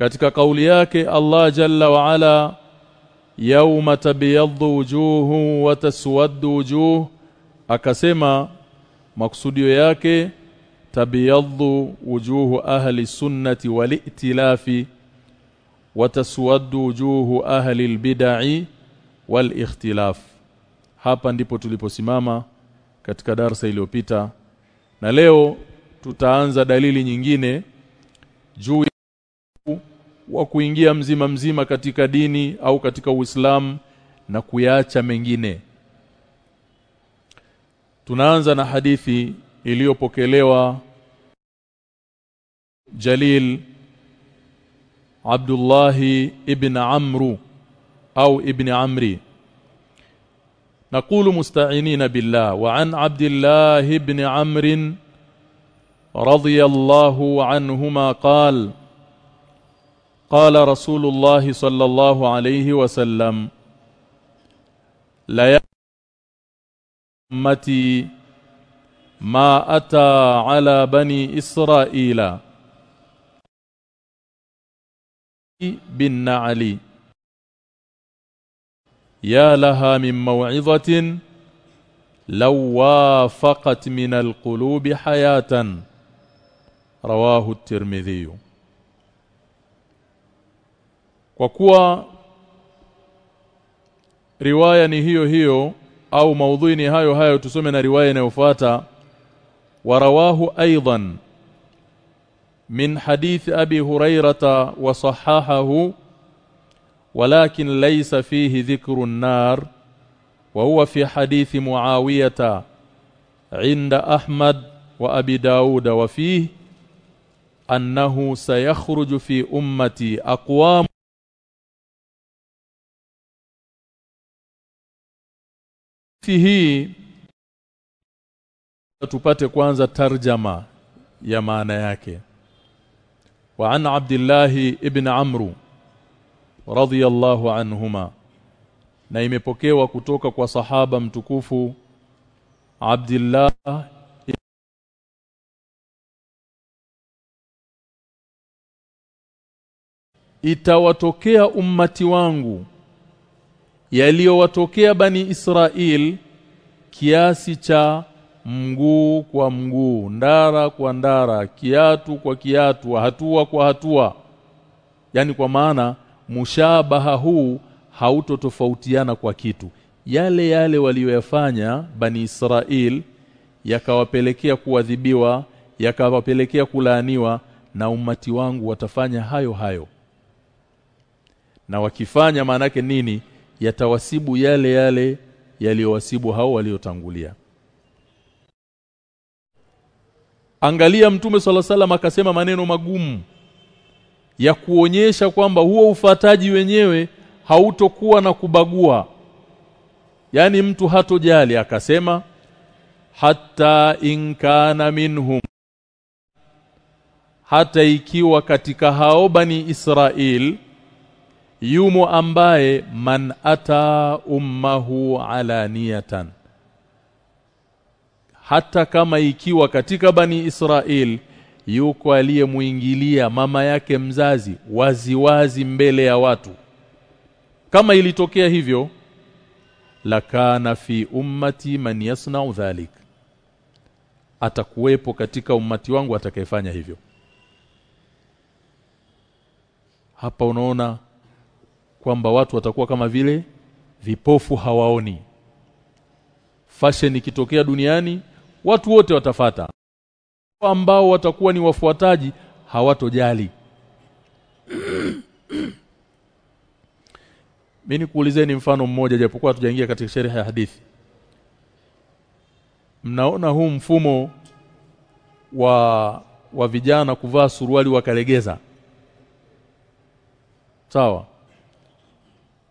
katika kauli yake Allah jalla wa ala yauma tabyaddu wujuhu wa taswaddu wujuh akasema maksudio yake tabyaddu wujuhu ahli sunnati wal i'tilafi wa taswaddu wujuhu ahli albid'i wal ikhtilaf. Hapa ndipo tuliposimama katika darasa iliyopita. Na leo tutaanza dalili nyingine juu wa kuingia mzima mzima katika dini au katika Uislamu na kuyaacha mengine tunaanza na hadithi iliyopokelewa Jalil Abdullah ibn Amru au ibn Amri نقول مستعينين بالله وعن عبد الله بن عمرو رضي الله عنهما قال قال رسول الله صلى الله عليه وسلم لا امتي ما أتى على بني إسرائيل بالنعل. يا لها من موعظة لو وافقت من القلوب حياة. رواه الترمذي. kwa kuwa riwaya ni hiyo hiyo au maudhui ni hayo hayo tusome na riwaya inayofuata warawahu aidan min hadith abi hurairata wa sahahahu ولكن ليس فيه ذكر النار وهو في حديث معاوية عند أحمد وأبي داود وفيه أنه سيخرج في أمتي أقوام hii tupate kwanza tarjama ya maana yake. Wa an Abdullah ibn Amru radhiyallahu anhuma na imepokewa kutoka kwa sahaba mtukufu Abdullah itawatokea ummati wangu yaliyowatokea bani Israel kiasi cha mguu kwa mguu ndara kwa ndara kiatu kwa kiatu hatua kwa hatua. Yani kwa maana mushabaha huu hautotofautiana kwa kitu. Yale yale waliyoyafanya bani Israel yakawapelekea kuadhibiwa yakawapelekea kulaaniwa na umati wangu watafanya hayo hayo. Na wakifanya maana nini yatawasibu yale yale yaliyowasibu hao waliotangulia. Angalia Mtume sala salam akasema maneno magumu ya kuonyesha kwamba huo ufataji wenyewe hautokuwa na kubagua. Yaani mtu hatojali akasema hata inkana minhum hata ikiwa katika hao bani Israel yumo ambaye man ata ummahu alaniyatan hata kama ikiwa katika bani Israel yuko aliyemuingilia mama yake mzazi waziwazi wazi mbele ya watu. Kama ilitokea hivyo lakana fi ummati man yasna'u dhalik. Atakuwepo katika ummati wangu atakayefanya hivyo. Hapa unaona kwamba watu watakuwa kama vile vipofu hawaoni. Fashion ikitokea duniani watu wote watafata. Ambao watakuwa ni wafuataji hawatojali. Mimi nikuulizeni mfano mmoja japokuwa tujaingia katika sherehe ya hadithi. Mnaona huu mfumo wa wa vijana kuvaa suruali wakalegeza? Sawa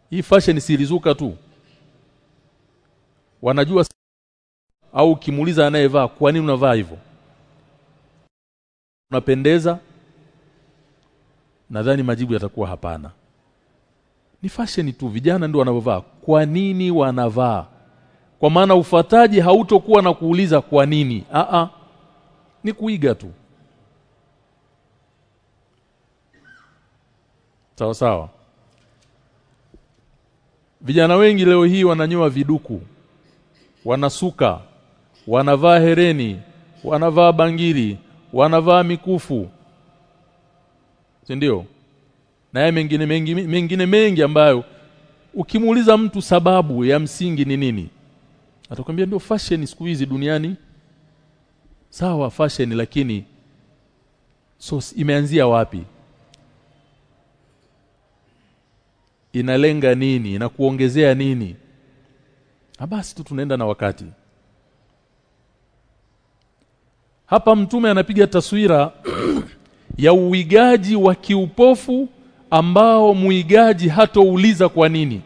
hii fashion silizuka tu. Wanajua au ukimuuliza anayevaa kwa nini unavaa hivyo? Unapendeza? Nadhani majibu yatakuwa hapana. Ni fashion tu vijana ndio wanavyovaa. Kwa nini wanavaa? Kwa maana ufataji hautokuwa na kuuliza kwa nini. A a ni kuiga tu. Sawa sawa vijana wengi leo hii wananyoa viduku wanasuka wanavaa hereni wanavaa bangili wanavaa mikufu. Si ndio na yeye mengine mengi mengine mengi ambayo ukimuuliza mtu sababu ya msingi ni nini atakwambia ndio fashion siku hizi duniani. Sawa fashion lakini so imeanzia wapi inalenga nini na kuongezea nini basi tu tunaenda na wakati. Hapa mtume anapiga taswira ya uigaji wa kiupofu ambao muigaji hatouliza kwa nini.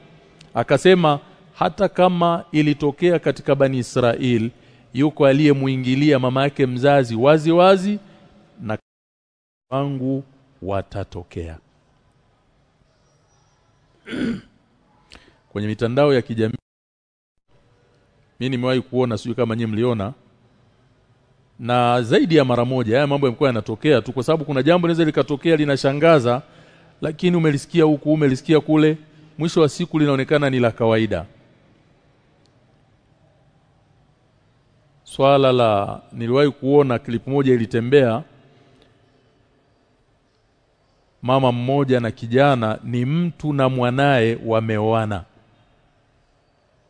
Akasema hata kama ilitokea katika bani Israel yuko aliyemuingilia mama yake mzazi wazi wazi na wangu watatokea kwenye mitandao ya kijamii mimi nimewahi kuona sijui kama nyinyi mliona na zaidi ya mara moja haya mambo yamekuwa yanatokea tu kwa sababu kuna jambo linaweza likatokea linashangaza lakini umelisikia huku umelisikia kule mwisho wa siku linaonekana ni la kawaida. Swala la niliwahi kuona klipu moja ilitembea mama mmoja na kijana ni mtu na mwanaye wameoana.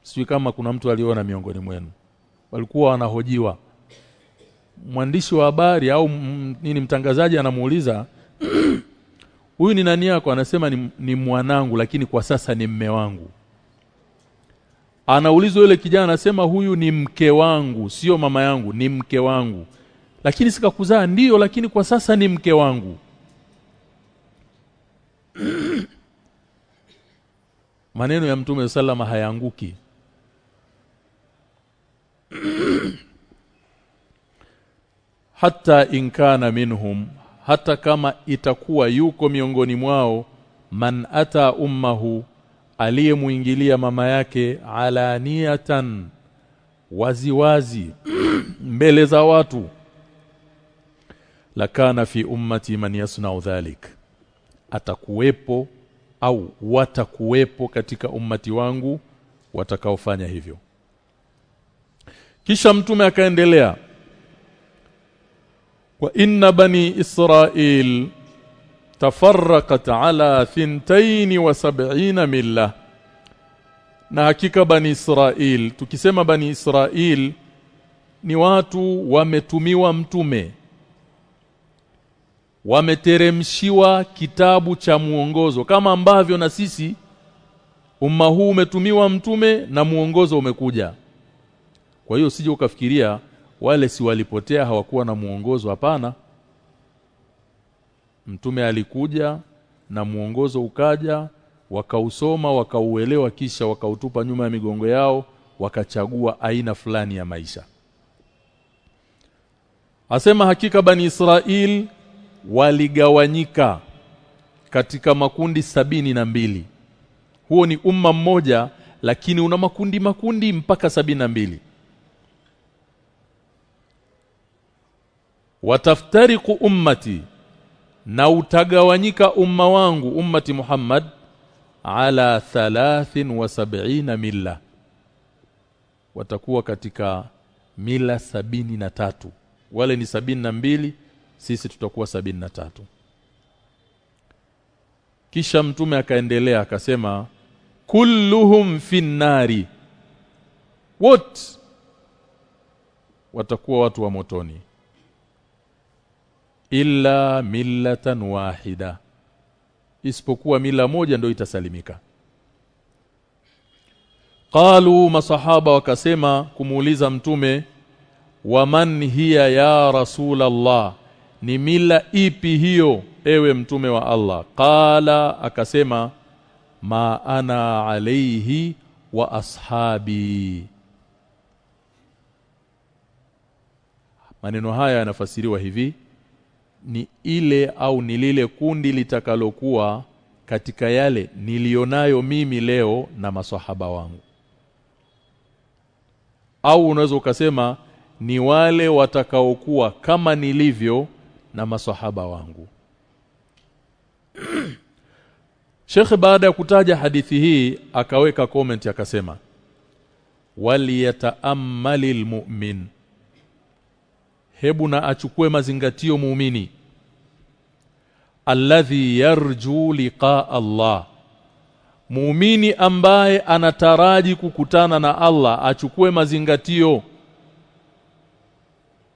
Sijui kama kuna mtu aliona miongoni mwenu. Walikuwa wanahojiwa. Mwandishi wa habari au nini mtangazaji anamuuliza huyu ni nani yako? Anasema ni, ni mwanangu lakini kwa sasa ni mme wangu. Anaulizwa yule kijana anasema huyu ni mke wangu sio mama yangu ni mke wangu. Lakini sikakuzaa. Ndiyo lakini kwa sasa ni mke wangu maneno ya mtume salama hayaanguki. Hata inkana minhum hata kama itakuwa yuko miongoni mwao man ata ummahu aliyemuingilia mama yake alaniatan waziwazi mbele za watu lakana fi ummati man yasna'u dhalik atakuwepo au watakuwepo katika ummati wangu watakaofanya hivyo. Kisha mtume akaendelea wa inna bani israil tafarraqat ala thintain wa sab'ina milla na hakika bani israil tukisema bani israil ni watu wametumiwa mtume wameteremshiwa kitabu cha muongozo kama ambavyo na sisi umma huu umetumiwa mtume na muongozo umekuja. Kwa hiyo sije ukafikiria wale si walipotea hawakuwa na muongozo hapana. Mtume alikuja na muongozo ukaja wakausoma wakauelewa kisha wakautupa nyuma ya migongo yao wakachagua aina fulani ya maisha. Asema hakika bani Israel waligawanyika katika makundi sabini na mbili. Huo ni umma mmoja lakini una makundi makundi mpaka sabini na mbili. Wataftariku ummati na utagawanyika umma wangu ummati Muhammad ala thalathin wa sab'ina milla. Watakuwa katika mila sabini na tatu. Wale ni sabini na mbili sisi tutakuwa sabini na tatu. Kisha mtume akaendelea akasema kulluhum finnari. Wote watakuwa watu wa motoni. Illa millatan wahida. Isipokuwa mila moja ndio itasalimika. Qalu masahaba wakasema kumuuliza mtume waman hiya ya rasulallah ni mila ipi hiyo ewe mtume wa Allah? Qala akasema ma ana alayhi wa ashabi. Maneno haya yanafasiriwa hivi ni ile au ni lile kundi litakalokuwa katika yale nilionayo mimi leo na maswahaba wangu. Au unaweza ukasema ni wale watakaokuwa kama nilivyo na maswahaba wangu. Sheikh baada ya kutaja hadithi hii akaweka comment akasema waliyata'ammalil mu'min hebu na achukue mazingatio muumini. Alladhi yarju liqa Allah. Muumini ambaye anataraji kukutana na Allah achukue mazingatio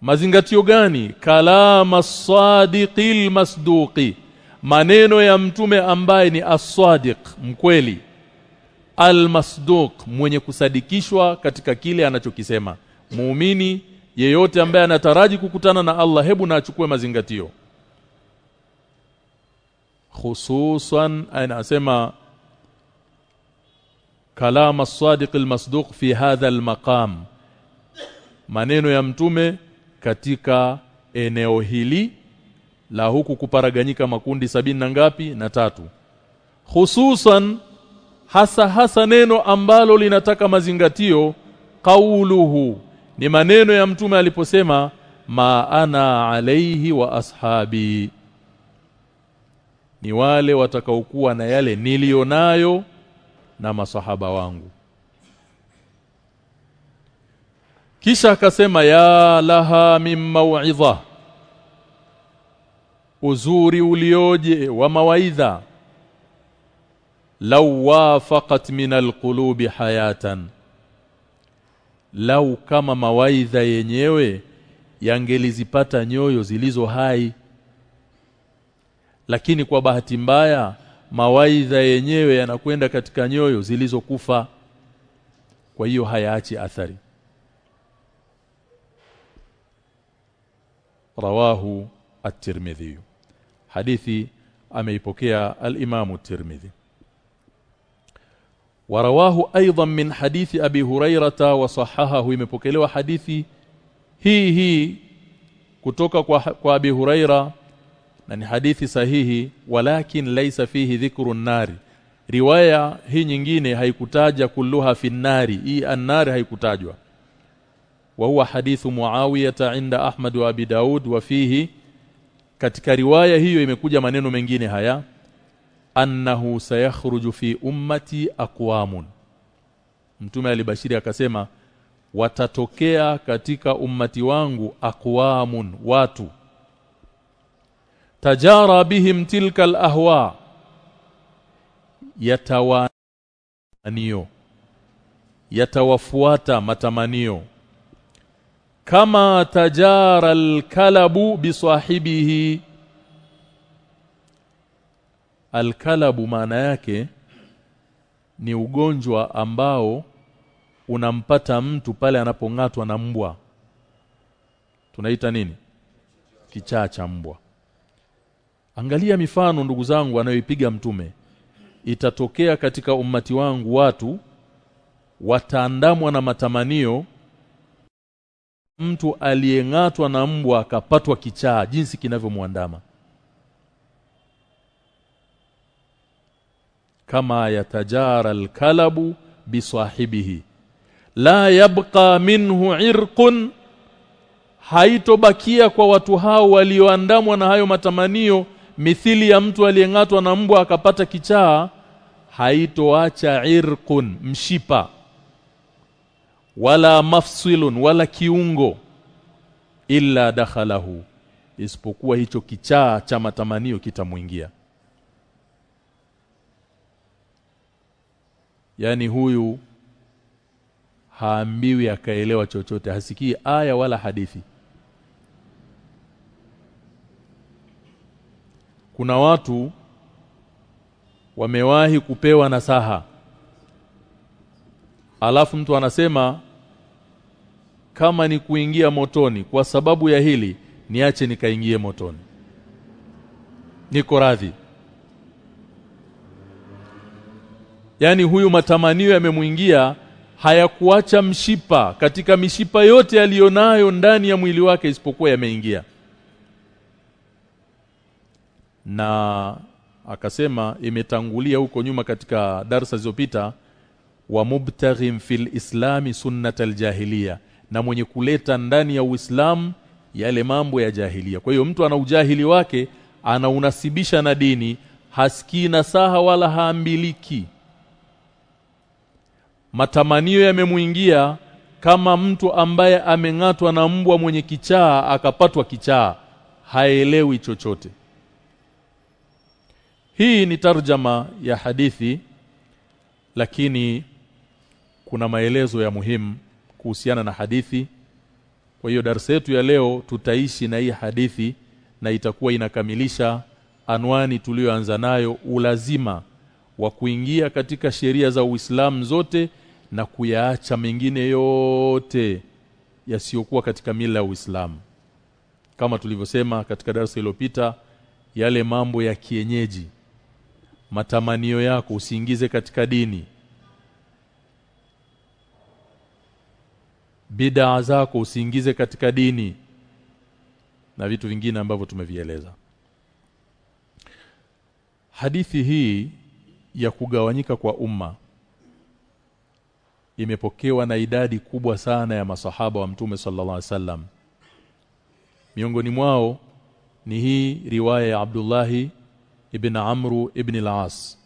mazingatio gani? Kalama sadiqil masduqi maneno ya mtume ambaye ni as-sadiq mkweli. Al-masduq mwenye kusadikishwa katika kile anachokisema. Muumini yeyote ambaye anataraji kukutana na Allah hebu na achukue mazingatio. Hususan anasema kalama as-sadiq al-masduq fi hadha al-maqam. Maneno ya mtume katika eneo hili la huku kuparaganyika makundi sabini na ngapi? Na tatu. Hususan hasa hasa neno ambalo linataka mazingatio qauluhu. Ni maneno ya mtume aliposema ma ana alaihi wa ashabi. Ni wale watakaokuwa na yale nilionayo na masahaba wangu kisha akasema ya laha min mau'idha uzuri ulioje wa mawaidha law wafaqat min alqulubi hayatan lau kama mawaidha yenyewe yangelizipata nyoyo zilizo hai. Lakini kwa bahati mbaya mawaidha yenyewe yanakwenda katika nyoyo zilizokufa. Kwa hiyo hayaachi athari rawahu at-Tirmidhi. Hadithi ameipokea al-Imam at-Tirmidhi aidan min hadithi abi hurairata wa sahahahu imepokelewa hadithi hii hii kutoka kwa, kwa abi huraira na ni hadithi sahihi walakin laysa fihi dhikru nari riwaya hii nyingine haikutaja kulluha fi nari hii an-nari haikutajwa wa huwa hadithu عند abi daud wa fihi. Katika riwaya hiyo imekuja maneno mengine haya annahu sayakhruju fi ummati aqwamun. Mtume alibashiri akasema watatokea katika ummati wangu aqwamun watu. Tajara bihim tilka alahwa. Yatawanio yatawafuata matamanio kama tajara alkalabu bisahibihi alkalabu maana yake ni ugonjwa ambao unampata mtu pale anapong'atwa na mbwa. Tunaita nini? Kichaa cha mbwa. Angalia mifano ndugu zangu anayoipiga mtume. Itatokea katika ummati wangu watu wataandamwa na matamanio mtu aliyeng'atwa na mbwa akapatwa kichaa jinsi kinavyomwandama. Kama yatajara alkalabu bisahibihi la yabqa minhu irqun haitobakia kwa watu hao walioandamwa na hayo matamanio mithili ya mtu aliyeng'atwa na mbwa akapata kichaa haitoacha irqun mshipa wala mafsilun wala kiungo illa dakhalahu isipokuwa hicho kichaa cha matamanio kitamuingia yani huyu haambiwi akaelewa chochote hasikii aya wala hadithi. Kuna watu wamewahi kupewa nasaha. Alafu mtu anasema kama ni kuingia motoni kwa sababu ya hili niache nikaingie motoni. Niko radhi. Yani huyu matamanio yamemuingia hayakuacha mshipa katika mishipa yote aliyonayo ndani ya mwili wake isipokuwa yameingia. Na akasema imetangulia huko nyuma katika darasa zilizopita wa mubtaghim fil islami sunnat aljahiliya na mwenye kuleta ndani ya Uislamu yale mambo ya jahilia. Kwa hiyo mtu ana ujahili wake anaunasibisha na dini hasikii nasaha wala haambiliki. Matamanio yamemuingia kama mtu ambaye ameng'atwa na mbwa mwenye kichaa akapatwa kichaa haelewi chochote. Hii ni tarjama ya hadithi lakini kuna maelezo ya muhimu kuhusiana na hadithi. Kwa hiyo darasa yetu ya leo tutaishi na hii hadithi na itakuwa inakamilisha anwani tuliyoanza nayo ulazima wa kuingia katika sheria za Uislamu zote na kuyaacha mengine yote yasiyokuwa katika mila ya Uislamu. Kama tulivyosema katika darasa iliyopita yale mambo ya kienyeji matamanio yako usiingize katika dini bid'a zako usiingize katika dini na vitu vingine ambavyo tumevieleza. Hadithi hii ya kugawanyika kwa umma imepokewa na idadi kubwa sana ya masahaba wa mtume sallallahu alaihi wasallam. Miongoni mwao ni hii riwaya ya Abdullahi ibn Amru ibn al-As.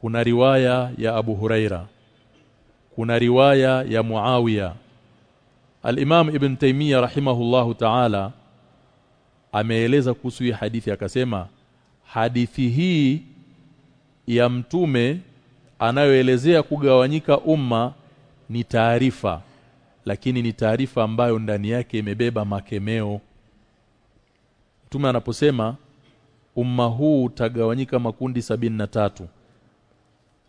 Kuna riwaya ya Abu Huraira. Kuna riwaya ya Muawiya Al-Imam Ibn Taymiyyah rahimahullahu ta'ala ameeleza kuhusu hii hadithi akasema hadithi hii ya mtume anayoelezea kugawanyika umma ni taarifa lakini ni taarifa ambayo ndani yake imebeba makemeo. Mtume anaposema umma huu utagawanyika makundi sabini na tatu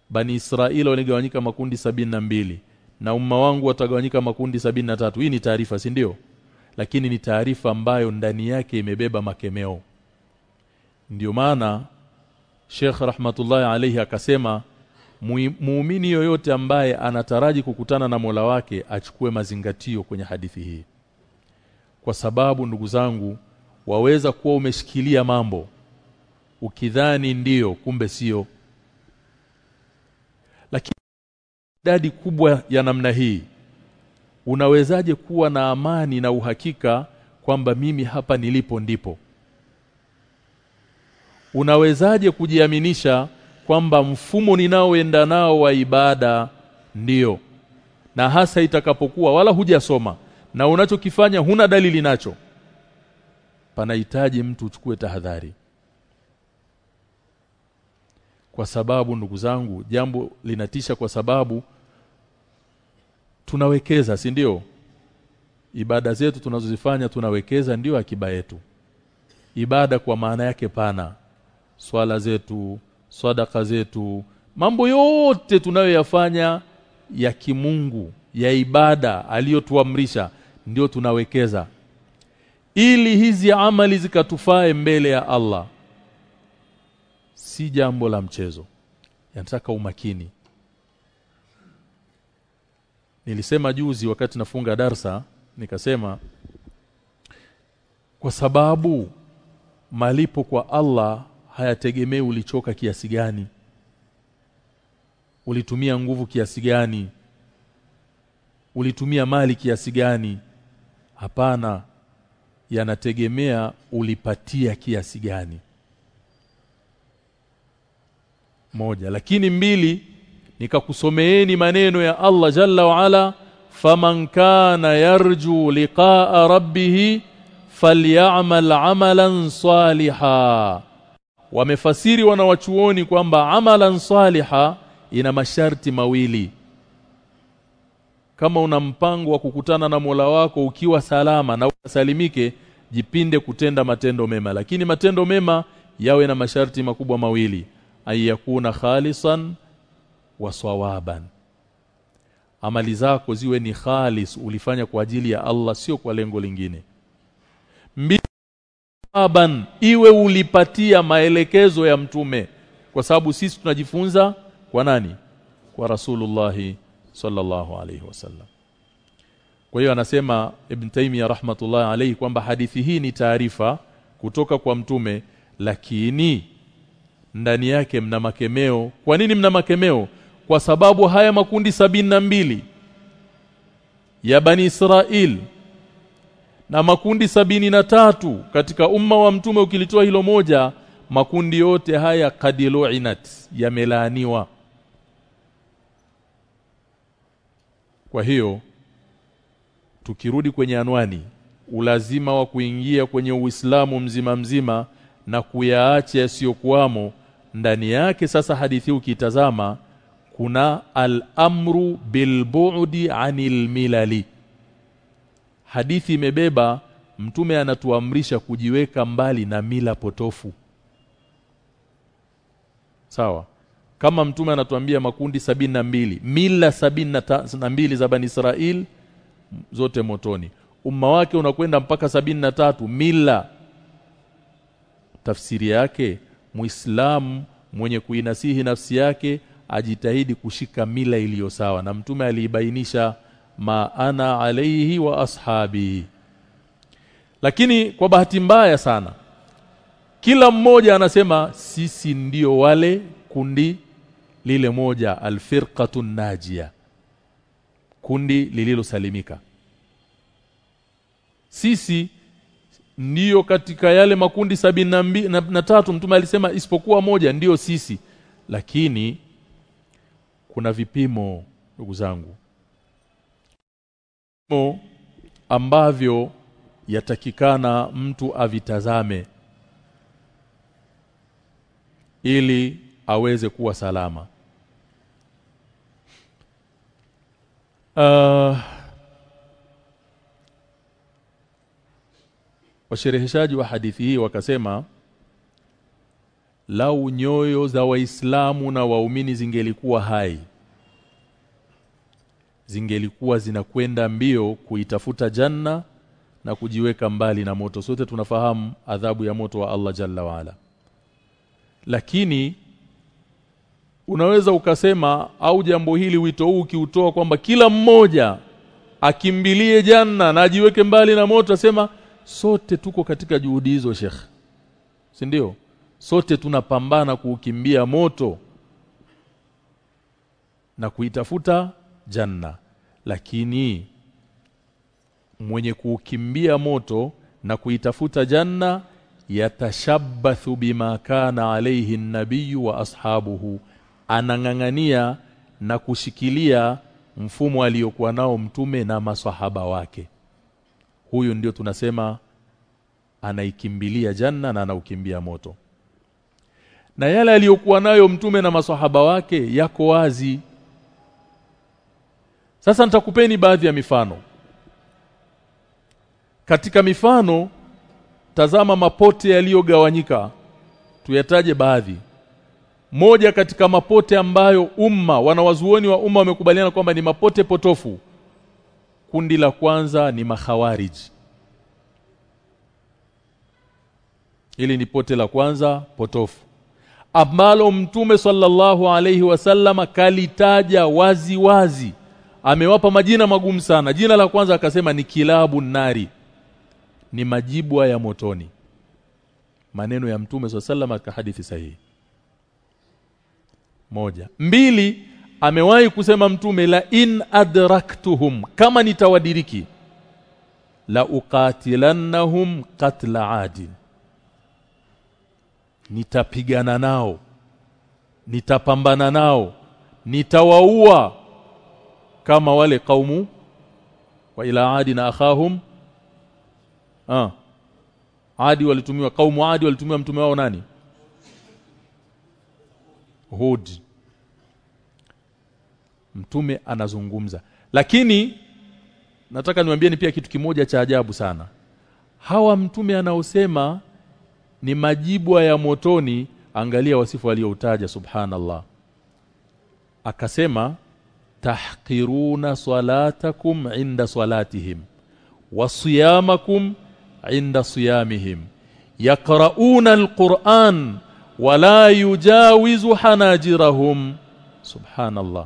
Bani Israeli waligawanyika makundi sabini na mbili na umma wangu watagawanyika makundi sabini na tatu. Hii ni taarifa si ndio? Lakini ni taarifa ambayo ndani yake imebeba makemeo. Ndiyo maana Sheikh rahmatullahi alayhi akasema muumini yoyote ambaye anataraji kukutana na Mola wake achukue mazingatio kwenye hadithi hii. Kwa sababu ndugu zangu waweza kuwa umeshikilia mambo ukidhani ndiyo kumbe sio lakini idadi kubwa ya namna hii. Unawezaje kuwa na amani na uhakika kwamba mimi hapa nilipo ndipo? Unawezaje kujiaminisha kwamba mfumo ninaoenda nao wa ibada ndiyo na hasa itakapokuwa wala hujasoma na unachokifanya huna dalili nacho. Panahitaji mtu uchukue tahadhari. Kwa sababu ndugu zangu jambo linatisha kwa sababu tunawekeza si ndio? Ibada zetu tunazozifanya tunawekeza ndio akiba yetu. Ibada kwa maana yake pana. Swala zetu sadaka zetu mambo yote tunayoyafanya ya kimungu ya ibada aliyotuamrisha ndio tunawekeza. Ili hizi amali zikatufae mbele ya Allah si jambo la mchezo. Yanataka umakini nilisema juzi wakati nafunga darsa nikasema kwa sababu malipo kwa Allah hayategemei ulichoka kiasi gani. Ulitumia nguvu kiasi gani? Ulitumia mali kiasi gani? Hapana yanategemea ulipatia kiasi gani. Moja. Lakini mbili nikakusomeeni maneno ya Allah jalla wa ala faman kana yarju liqa'a rabbih falyamal amalan saliha. Wamefasiri wanawachuoni kwamba amalan saliha ina masharti mawili. Kama una mpango wa kukutana na Mola wako ukiwa salama na usalimike jipinde kutenda matendo mema. Lakini matendo mema yawe na masharti makubwa mawili. Ayakuna khalisan wa sawaban. Amali zako ziwe ni khalis ulifanya kwa ajili ya Allah sio kwa lengo lingine. Sawaban iwe ulipatia maelekezo ya mtume. Kwa sababu sisi tunajifunza kwa nani? Kwa Rasulullah sallallahu alaihi wasallam. Kwa hiyo anasema Ibn Taymiyyah rahmatullah alayhi kwamba hadithi hii ni taarifa kutoka kwa mtume lakini ndani yake mna makemeo. Kwa nini mna makemeo kwa sababu haya makundi sabini na mbili ya bani Israel na makundi sabini na tatu katika umma wa mtume ukilitoa hilo moja makundi yote haya kadiluinat yamelaaniwa. Kwa hiyo tukirudi kwenye anwani ulazima wa kuingia kwenye Uislamu mzima mzima na kuyaacha yasiyokuwamo ndani yake sasa hadithi ukitazama kuna al-amru bil-bu'di 'anil milali. Hadithi imebeba mtume anatuamrisha kujiweka mbali na mila potofu. Sawa. Kama mtume anatuambia makundi sabini na mbili mila sabini na ta, na mbili za bani Israel zote motoni. Umma wake unakwenda mpaka sabini na tatu mila. Tafsiri yake muislamu mwenye kuinasihi nafsi yake ajitahidi kushika mila iliyo sawa. Na mtume aliibainisha maana alaihi wa ashabi. Lakini kwa bahati mbaya sana kila mmoja anasema sisi ndiyo wale kundi lile moja alfirqatu najia kundi lililosalimika. Sisi ndiyo katika yale makundi sabini na, tatu mtume alisema isipokuwa moja ndiyo sisi. Lakini kuna vipimo ndugu zangu. Vipimo ambavyo yatakikana mtu avitazame ili aweze kuwa salama. Uh, washereheshaji wa hadithi hii wakasema lau nyoyo za waislamu na waumini zingelikuwa hai. Zingelikuwa zinakwenda mbio kuitafuta janna na kujiweka mbali na moto. Sote tunafahamu adhabu ya moto wa Allah jalla waala. Lakini unaweza ukasema au jambo hili wito huu ukiutoa kwamba kila mmoja akimbilie janna na ajiweke mbali na moto asema sote tuko katika juhudi hizo Sheikh. Si ndio sote tunapambana kuukimbia moto na kuitafuta janna. Lakini mwenye kuukimbia moto na kuitafuta janna yatashabathu bima kana alayhi nabiyu wa ashabuhu. Anang'ang'ania na kushikilia mfumo aliyokuwa nao mtume na maswahaba wake. Huyu ndio tunasema anaikimbilia janna na anaukimbia moto na yale aliyokuwa nayo mtume na maswahaba wake yako wazi. Sasa nitakupeni baadhi ya mifano. Katika mifano tazama mapote yaliyogawanyika. Tuyataje baadhi. Moja katika mapote ambayo umma wanawazuoni wa umma wamekubaliana kwamba ni mapote potofu. Kundi la kwanza ni makhawariji ili ni pote la kwanza potofu ambalo mtume sallallahu alayhi wasallam kalitaja wazi wazi. Amewapa majina magumu sana. Jina la kwanza akasema ni kilabu nari. Ni majibwa ya motoni. Maneno ya mtume sallallahu katika hadithi sahihi. Moja. Mbili amewahi kusema mtume la in adraktuhum kama nitawadiriki la uqatilannahum qatla adin nitapigana nao. Nitapambana nao. Nitawaua kama wale kaumu wa ila adi na akhahum. Ah adi walitumiwa kaumu adi walitumiwa mtume wao nani? Hud. Mtume anazungumza. Lakini nataka niwaambieni pia kitu kimoja cha ajabu sana. Hawa mtume anaosema ni majibwa ya motoni angalia wasifu aliyoutaja subhanallah. Akasema tahqiruna salatakum inda salatihim wa siyamakum inda siyamihim yaqrauna alquran wala yujawizu hanajirahum subhanallah.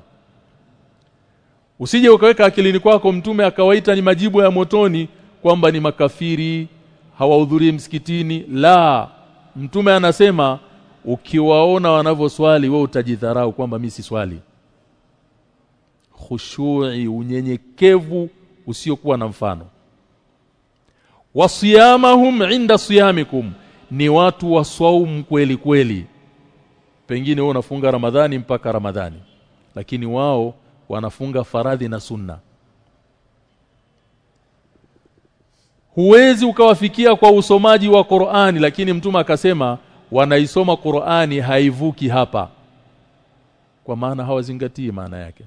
Usije ukaweka akilini kwako mtume akawaita ni majibu ya motoni kwamba ni makafiri hawahudhurii msikitini. La mtume anasema ukiwaona wanavyoswali wewe utajidharau kwamba mimi si swali. Khushu'i unyenyekevu usiokuwa na mfano. Wasiyamahum inda siyamikum ni watu wa swaumu kweli kweli. Pengine wewe unafunga Ramadhani mpaka Ramadhani lakini wao wanafunga faradhi na sunna huwezi ukawafikia kwa usomaji wa Qur'ani lakini mtume akasema wanaisoma Qur'ani haivuki hapa. Kwa maana hawazingatii maana yake.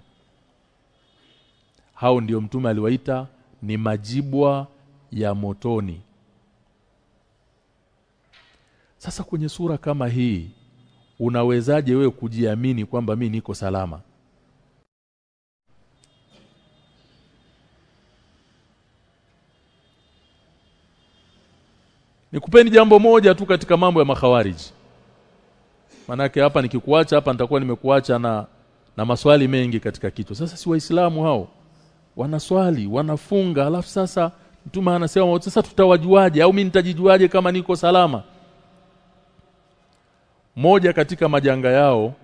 Hao ndio mtume aliwaita ni majibwa ya motoni. Sasa kwenye sura kama hii unawezaje wewe kujiamini kwamba mi niko salama Nikupeni jambo moja tu katika mambo ya makhawariji. Manake hapa nikikuacha hapa nitakuwa nimekuacha na na maswali mengi katika kichwa. Sasa si waislamu hao. Wanaswali, wanafunga, alafu sasa mtume anasema sasa tutawajuaje au mimi nitajijuaje kama niko salama? Moja katika majanga yao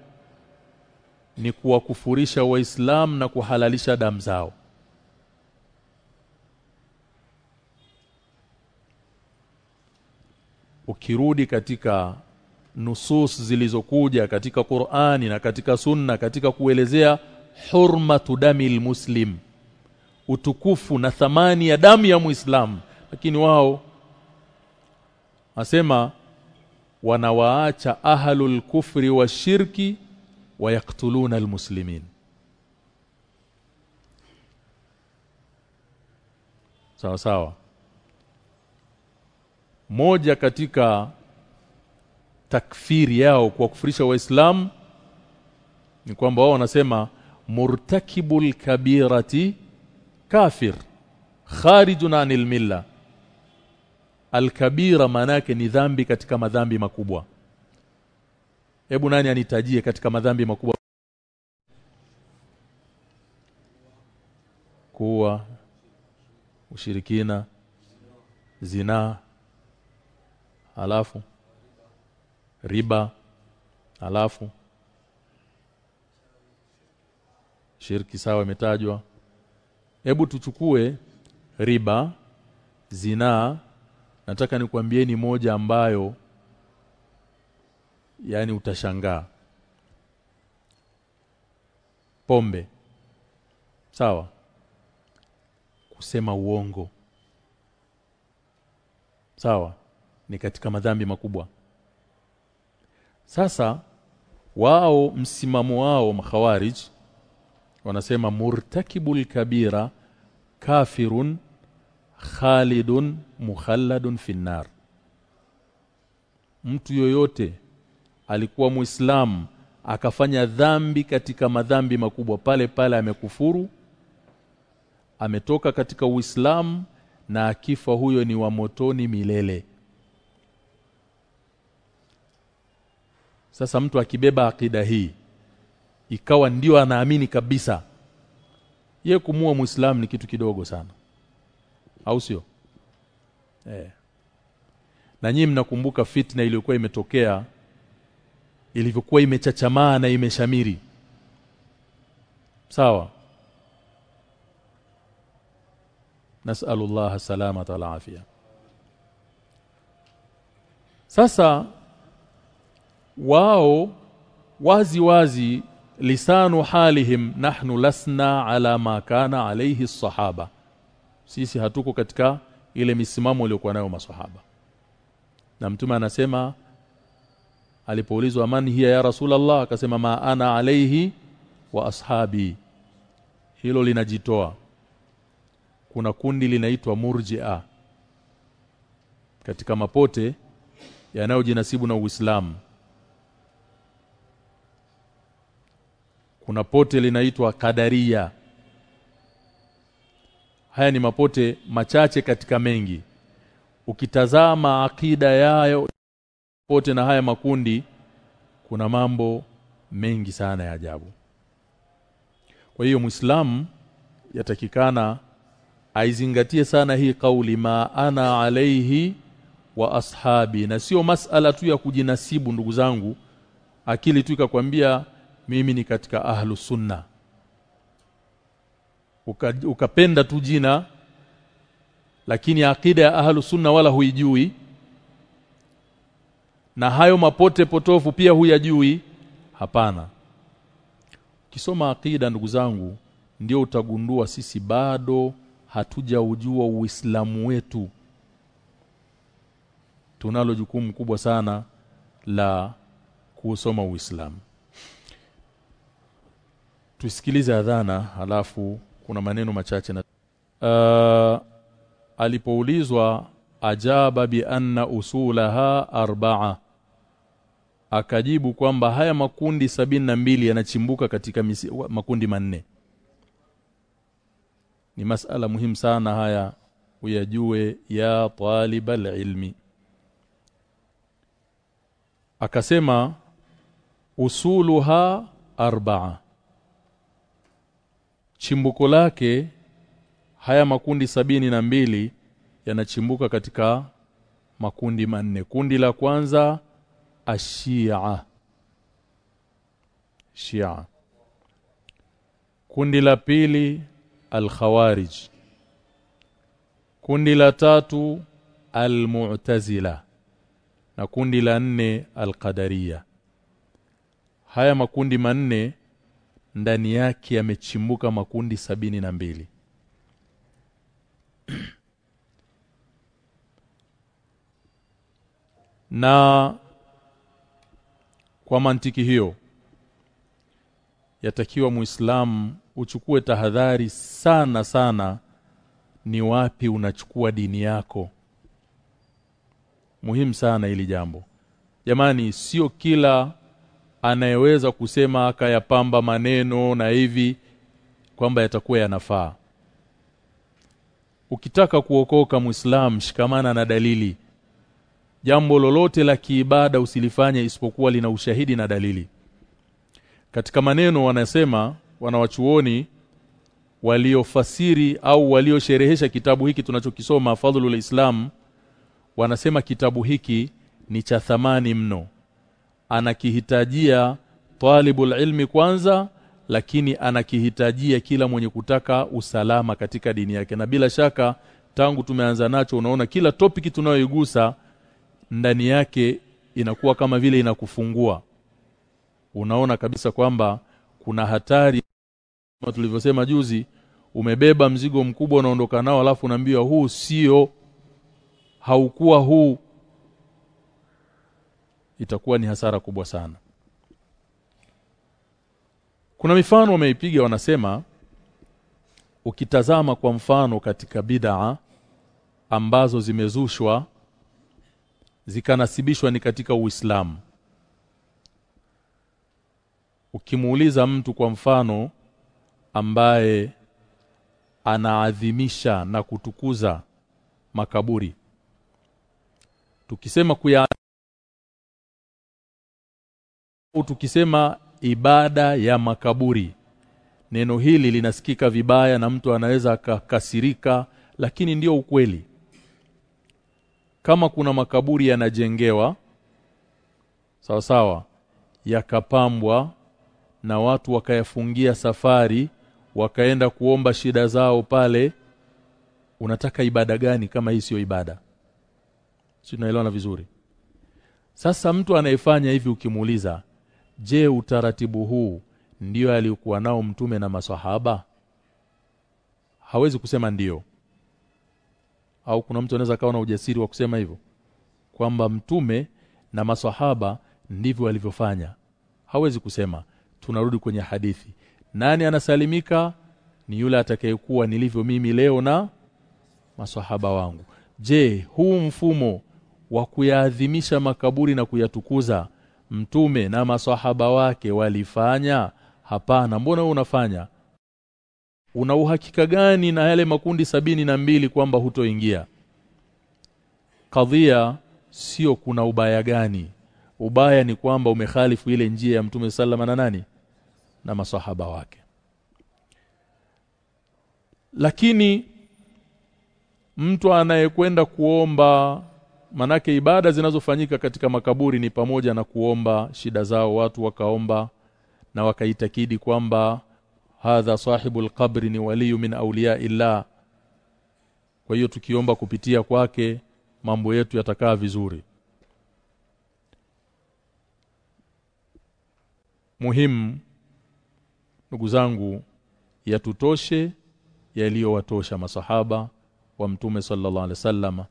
ni kuwakufurisha waislamu na kuhalalisha damu zao. Ukirudi katika nusus zilizokuja katika Qur'ani na katika Sunna katika kuelezea hurmatu damil muslim utukufu na thamani ya damu ya Muislamu lakini wao asema wanawaacha ahlul kufri wa shirki wayaktuluna almuslimin sawa sawa moja katika takfiri yao kwa kufurisha waislamu ni kwamba wao wanasema murtakibul kabirati kafir kharijun anil milla. Alkabira manake ni dhambi katika madhambi makubwa. Hebu nani anitajie katika madhambi makubwa? Kuwa ushirikina zinaa alafu? Riba. Alafu? Shirki sawa imetajwa. Hebu tuchukue riba zinaa nataka nikwambieni moja ambayo yani utashangaa. Pombe. Sawa? Kusema uongo. Sawa ni katika madhambi makubwa. Sasa wao msimamo wao makhawarij wanasema murtakibul kabira kafirun khalidun mukhalladun finnar. Mtu yoyote alikuwa muislamu akafanya dhambi katika madhambi makubwa pale pale amekufuru ametoka katika uislamu na akifa huyo ni wa motoni milele Sasa mtu akibeba akida hii ikawa ndio anaamini kabisa ye kumua muislamu ni kitu kidogo sana. Au sio? Eh. Na nyinyi mnakumbuka fitna iliyokuwa imetokea ilivyokuwa imechachamaa na imeshamiri. Sawa? Nas'alullah salamata wal afia. Sasa wao wazi wazi lisanu halihim nahnu lasna ala ma kana alayhi sahaba sisi hatuko katika ile misimamo iliyokuwa nayo maswahaba na mtume anasema alipoulizwa man hiya ya rasulullah? Akasema ma ana alayhi wa ashabi. Hilo linajitoa. Kuna kundi linaitwa murji'a katika mapote yanayojinasibu na Uislamu kuna pote linaitwa kadaria. Haya ni mapote machache katika mengi. Ukitazama akida yayo pote na haya makundi kuna mambo mengi sana ya ajabu. Kwa hiyo muislamu yatakikana aizingatie sana hii kauli ma ana alaihi wa ashabi. Na sio masala tu ya kujinasibu ndugu zangu. Akili tu ikakwambia mimi ni katika ahlu sunna. Uka, ukapenda tu jina lakini akida ya ahlu sunna wala huijui. Na hayo mapote potofu pia huyajui? Hapana. Kisoma akida ndugu zangu ndio utagundua sisi bado hatujaujua uislamu wetu. Tunalo jukumu kubwa sana la kusoma uislamu tusikilize adhana halafu kuna maneno machache na uh, alipoulizwa ajaba bi anna usulaha arba'a. Akajibu kwamba haya makundi sabini na mbili yanachimbuka katika misi, makundi manne. Ni masala muhimu sana haya uyajue ya talibal ilmi akasema usuluha arba'a chimbuko lake haya makundi sabini na mbili yanachimbuka katika makundi manne. Kundi la kwanza ashia. Shia. Kundi la pili al-khawarij. Kundi la tatu almu'tazila. Na kundi la nne al-qadariyya haya makundi manne ndani yake yamechimbuka makundi sabini na mbili. Na kwa mantiki hiyo yatakiwa muislamu uchukue tahadhari sana sana ni wapi unachukua dini yako. Muhimu sana ili jambo. Jamani sio kila anayeweza kusema akayapamba maneno na hivi kwamba yatakuwa yanafaa. Ukitaka kuokoka muislam shikamana na dalili. Jambo lolote la kiibada usilifanye isipokuwa lina ushahidi na dalili. Katika maneno wanasema wanawachuoni waliofasiri au waliosherehesha kitabu hiki tunachokisoma Fadhlul Islam wanasema kitabu hiki ni cha thamani mno anakihitajia talibul ilmi kwanza lakini anakihitajia kila mwenye kutaka usalama katika dini yake. Na bila shaka tangu tumeanza nacho unaona kila topic tunayoigusa ndani yake inakuwa kama vile inakufungua. Unaona kabisa kwamba kuna hatari kama tulivyosema juzi umebeba mzigo mkubwa unaondoka nao alafu unaambiwa huu sio haukuwa huu itakuwa ni hasara kubwa sana. Kuna mifano wameipiga wanasema ukitazama kwa mfano katika bid'a ambazo zimezushwa zikanasibishwa ni katika Uislamu. Ukimuuliza mtu kwa mfano ambaye anaadhimisha na kutukuza makaburi tukisema kuya au tukisema ibada ya makaburi. Neno hili linasikika vibaya na mtu anaweza akakasirika lakini ndiyo ukweli. Kama kuna makaburi yanajengewa sawa sawa yakapambwa na watu wakayafungia safari wakaenda kuomba shida zao pale unataka ibada gani kama hii sio ibada? Si tunaelewana vizuri? Sasa mtu anayefanya hivi ukimuuliza je utaratibu huu ndiyo aliokuwa nao mtume na maswahaba? Hawezi kusema ndiyo au kuna mtu anaweza kawa na ujasiri wa kusema hivyo? Kwamba mtume na maswahaba ndivyo walivyofanya hawezi kusema. Tunarudi kwenye hadithi. Nani anasalimika? Ni yule atakayekuwa nilivyo mimi leo na maswahaba wangu. Je huu mfumo wa kuyaadhimisha makaburi na kuyatukuza mtume na maswahaba wake walifanya? Hapana mbona unafanya? Una uhakika gani na yale makundi sabini na mbili kwamba hutoingia? Kadhia sio kuna ubaya gani. Ubaya ni kwamba umekhalifu ile njia ya mtume sallama na nani? Na maswahaba wake. Lakini mtu anayekwenda kuomba manake ibada zinazofanyika katika makaburi ni pamoja na kuomba shida zao. Watu wakaomba na wakaitakidi kwamba hadha sahibul qabri ni waliyu min awliya illa kwa hiyo tukiomba kupitia kwake mambo yetu yatakaa vizuri. Muhimu ndugu zangu yatutoshe yaliyowatosha masahaba wa mtume sallallahu alaihi wasallam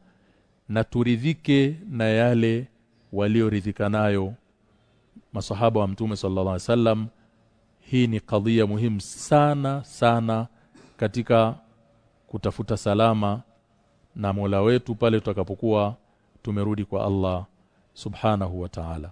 na turidhike na yale walioridhika nayo masahaba wa mtume sallallahu alaihi wasallam. Hii ni kadhia muhimu sana sana katika kutafuta salama na Mola wetu pale tutakapokuwa tumerudi kwa Allah subhanahu wa ta'ala